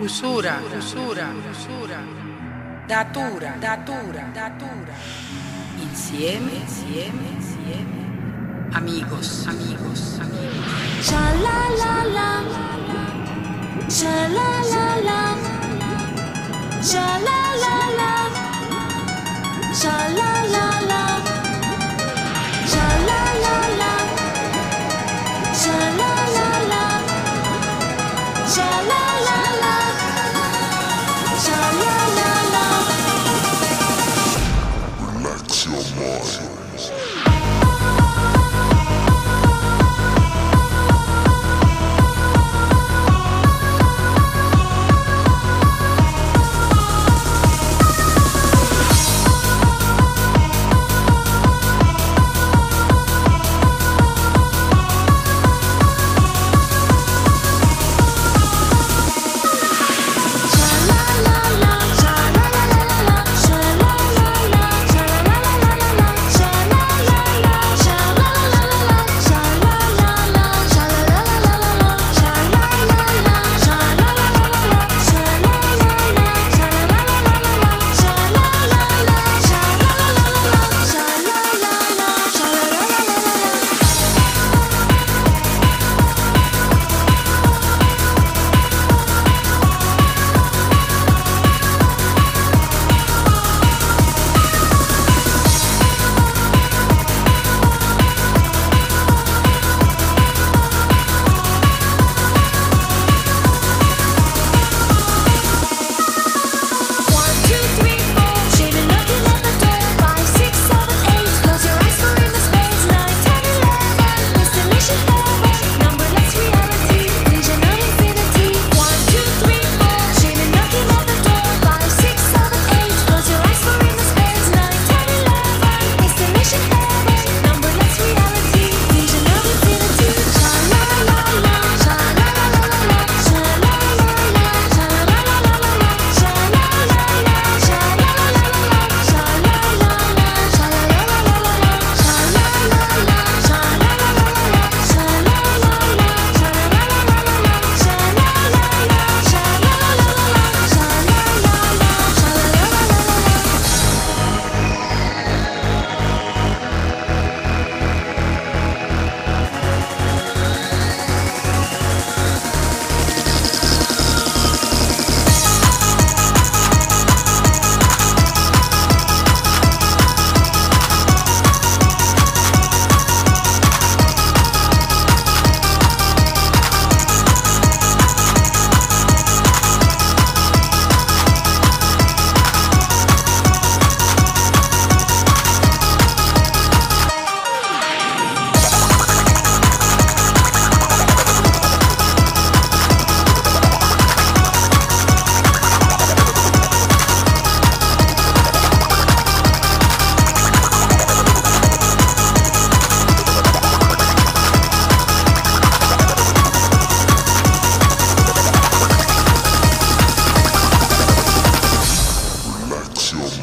Usura, usura, usura. Datura, datura, datura. Insieme, insieme, insieme. Amigos, amigos, amigos. Sha la la la. Sha la la la. Sha la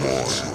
Memória.